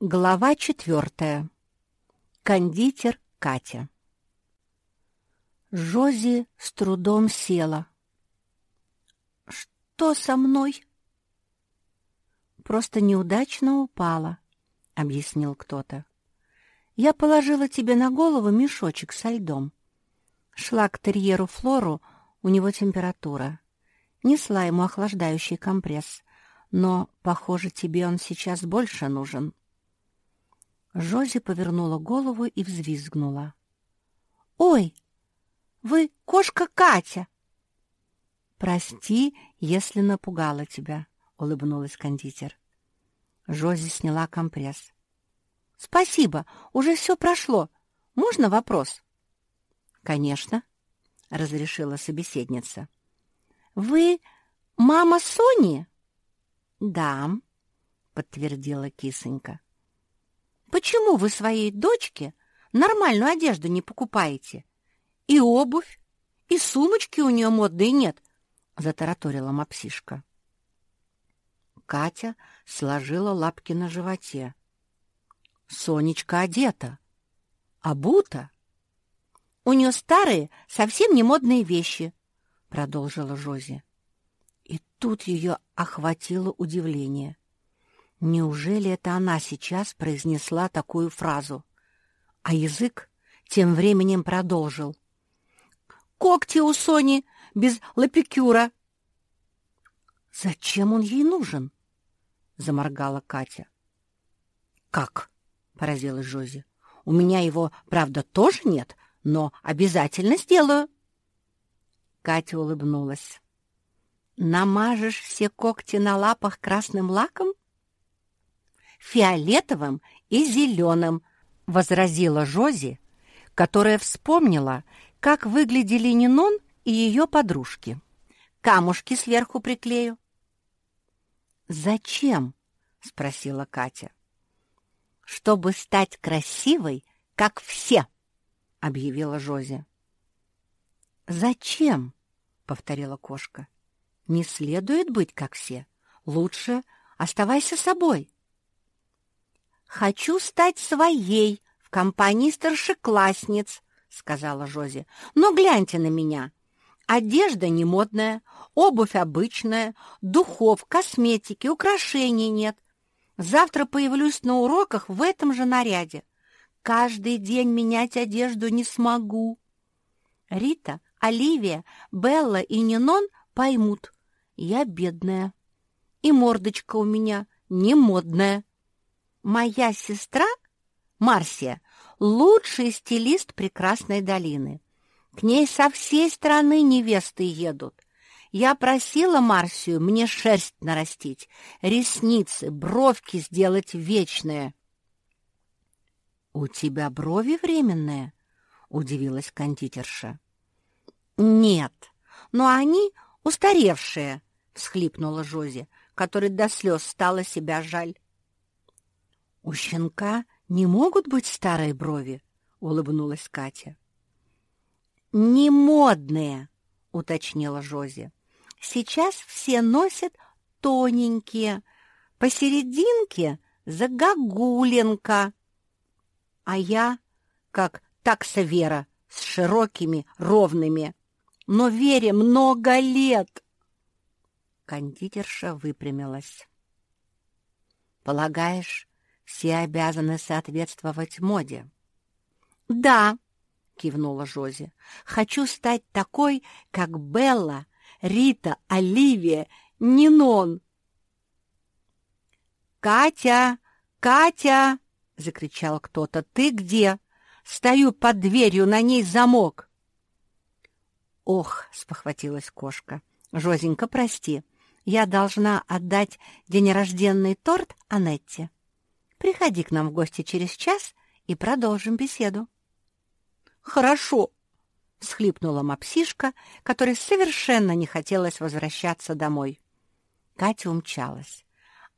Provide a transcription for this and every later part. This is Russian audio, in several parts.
Глава четвертая. Кондитер Катя. Жози с трудом села. «Что со мной?» «Просто неудачно упала», — объяснил кто-то. «Я положила тебе на голову мешочек со льдом. Шла к терьеру Флору, у него температура. Несла ему охлаждающий компресс, но, похоже, тебе он сейчас больше нужен». Жози повернула голову и взвизгнула. «Ой, вы кошка Катя!» «Прости, если напугала тебя», — улыбнулась кондитер. Жози сняла компресс. «Спасибо, уже все прошло. Можно вопрос?» «Конечно», — разрешила собеседница. «Вы мама Сони?» «Да», — подтвердила кисонька. Почему вы своей дочке нормальную одежду не покупаете? И обувь, и сумочки у нее модные нет, — затараторила мапсишка. Катя сложила лапки на животе. Сонечка одета, обута. У нее старые, совсем не модные вещи, — продолжила Жози. И тут ее охватило удивление. Неужели это она сейчас произнесла такую фразу? А язык тем временем продолжил. «Когти у Сони без лапикюра!» «Зачем он ей нужен?» — заморгала Катя. «Как?» — поразилась Жози. «У меня его, правда, тоже нет, но обязательно сделаю». Катя улыбнулась. «Намажешь все когти на лапах красным лаком?» Фиолетовым и зеленым», — возразила Жози, которая вспомнила, как выглядели Нинон и ее подружки. «Камушки сверху приклею». «Зачем?» — спросила Катя. «Чтобы стать красивой, как все», — объявила Жози. «Зачем?» — повторила кошка. «Не следует быть, как все. Лучше оставайся собой». «Хочу стать своей в компании старшеклассниц», — сказала Жози. «Но гляньте на меня. Одежда не модная, обувь обычная, духов, косметики, украшений нет. Завтра появлюсь на уроках в этом же наряде. Каждый день менять одежду не смогу». Рита, Оливия, Белла и Нинон поймут. Я бедная. И мордочка у меня не модная. Моя сестра, Марсия, лучший стилист прекрасной долины. К ней со всей страны невесты едут. Я просила Марсию мне шерсть нарастить, ресницы, бровки сделать вечные. — У тебя брови временные? — удивилась кондитерша. — Нет, но они устаревшие, — всхлипнула Жози, которой до слез стало себя жаль. «У щенка не могут быть старые брови», — улыбнулась Катя. «Не модные», — уточнила Жози. «Сейчас все носят тоненькие, посерединке загогулинка. А я, как такса Вера, с широкими, ровными. Но Вере много лет!» Кондитерша выпрямилась. «Полагаешь, все обязаны соответствовать моде. «Да», — кивнула Жози, — «хочу стать такой, как Белла, Рита, Оливия, Нинон». «Катя! Катя!» — закричал кто-то. «Ты где? Стою под дверью, на ней замок!» «Ох!» — спохватилась кошка. «Жозенька, прости, я должна отдать день рожденный торт Анетте. Приходи к нам в гости через час и продолжим беседу. Хорошо, всхлипнула мапсишка, которой совершенно не хотелось возвращаться домой. Катя умчалась,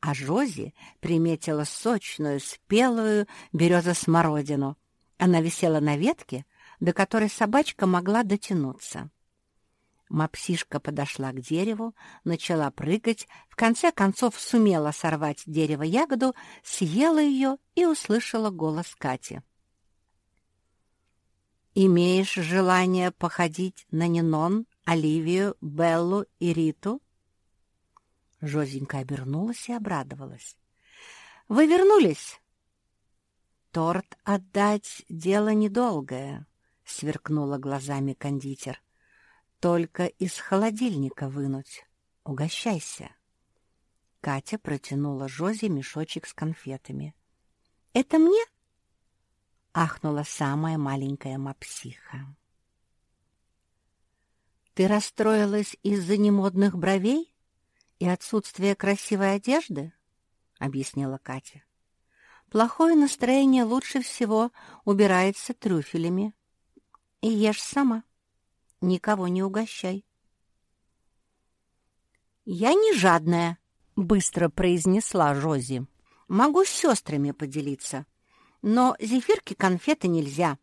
а Жози приметила сочную, спелую березо-смородину. Она висела на ветке, до которой собачка могла дотянуться. Мопсишка подошла к дереву, начала прыгать, в конце концов сумела сорвать дерево ягоду, съела ее и услышала голос Кати. «Имеешь желание походить на Нинон, Оливию, Беллу и Риту?» Жозенька обернулась и обрадовалась. «Вы вернулись?» «Торт отдать — дело недолгое», — сверкнула глазами кондитер. Только из холодильника вынуть. Угощайся. Катя протянула Жозе мешочек с конфетами. «Это мне?» — ахнула самая маленькая мапсиха. «Ты расстроилась из-за немодных бровей и отсутствия красивой одежды?» — объяснила Катя. «Плохое настроение лучше всего убирается трюфелями. И ешь сама» никого не угощай. «Я не жадная», — быстро произнесла Жози. «Могу с сестрами поделиться. Но зефирки конфеты нельзя.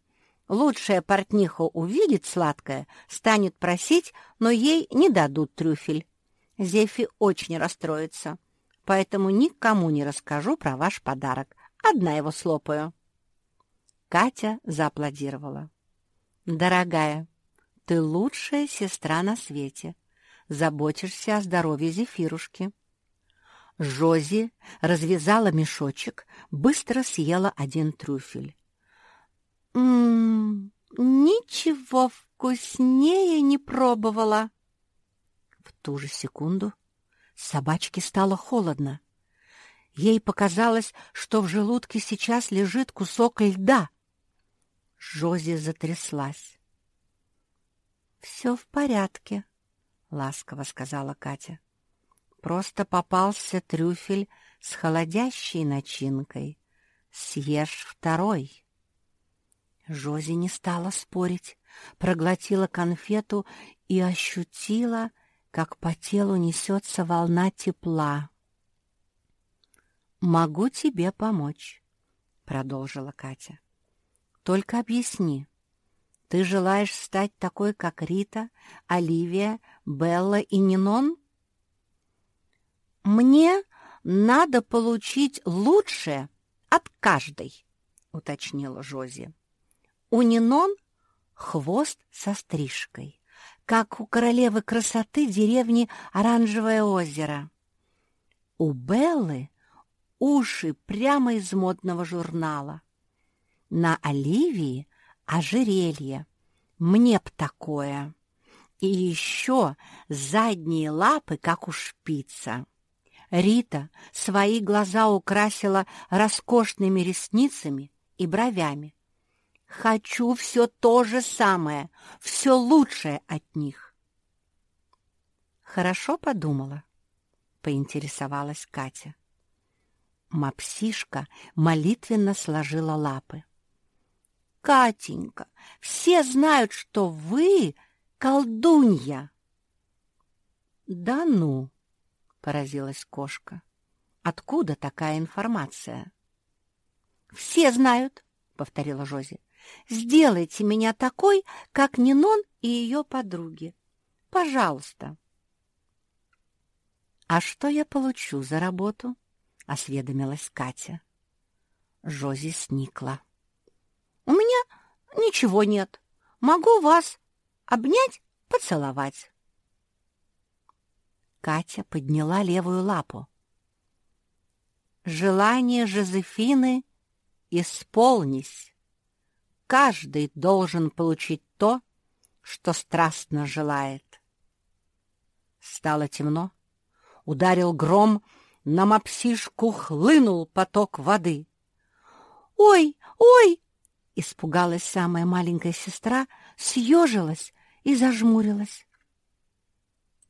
Лучшая портниха увидит сладкое, станет просить, но ей не дадут трюфель. Зефи очень расстроится, поэтому никому не расскажу про ваш подарок. Одна его слопаю». Катя зааплодировала. «Дорогая, ты лучшая сестра на свете. Заботишься о здоровье Зефирушки. Жози развязала мешочек, быстро съела один трюфель. «М-м, ничего вкуснее не пробовала». В ту же секунду собачке стало холодно. Ей показалось, что в желудке сейчас лежит кусок льда. Жози затряслась. «Все в порядке», — ласково сказала Катя. «Просто попался трюфель с холодящей начинкой. Съешь второй». Жози не стала спорить, проглотила конфету и ощутила, как по телу несется волна тепла. «Могу тебе помочь», — продолжила Катя. «Только объясни, ты желаешь стать такой, как Рита, Оливия, Белла и Нинон? Мне надо получить лучшее от каждой, уточнила Жози. У Нинон хвост со стрижкой, как у королевы красоты деревни Оранжевое озеро. У Беллы уши прямо из модного журнала. На Оливии ожерелье. Мне б такое. И еще задние лапы, как у шпица. Рита свои глаза украсила роскошными ресницами и бровями. Хочу все то же самое, все лучшее от них. Хорошо подумала, поинтересовалась Катя. Мапсишка молитвенно сложила лапы. Катенька, все знают, что вы колдунья. Да ну, поразилась кошка. Откуда такая информация? Все знают, повторила Жози. Сделайте меня такой, как Нинон и ее подруги. Пожалуйста. А что я получу за работу? осведомилась Катя. Жози сникла. У меня ничего нет. Могу вас обнять, поцеловать. Катя подняла левую лапу. Желание Жозефины исполнись. Каждый должен получить то, что страстно желает. Стало темно. Ударил гром, на мопсишку хлынул поток воды. «Ой, ой!» Испугалась самая маленькая сестра, съежилась и зажмурилась.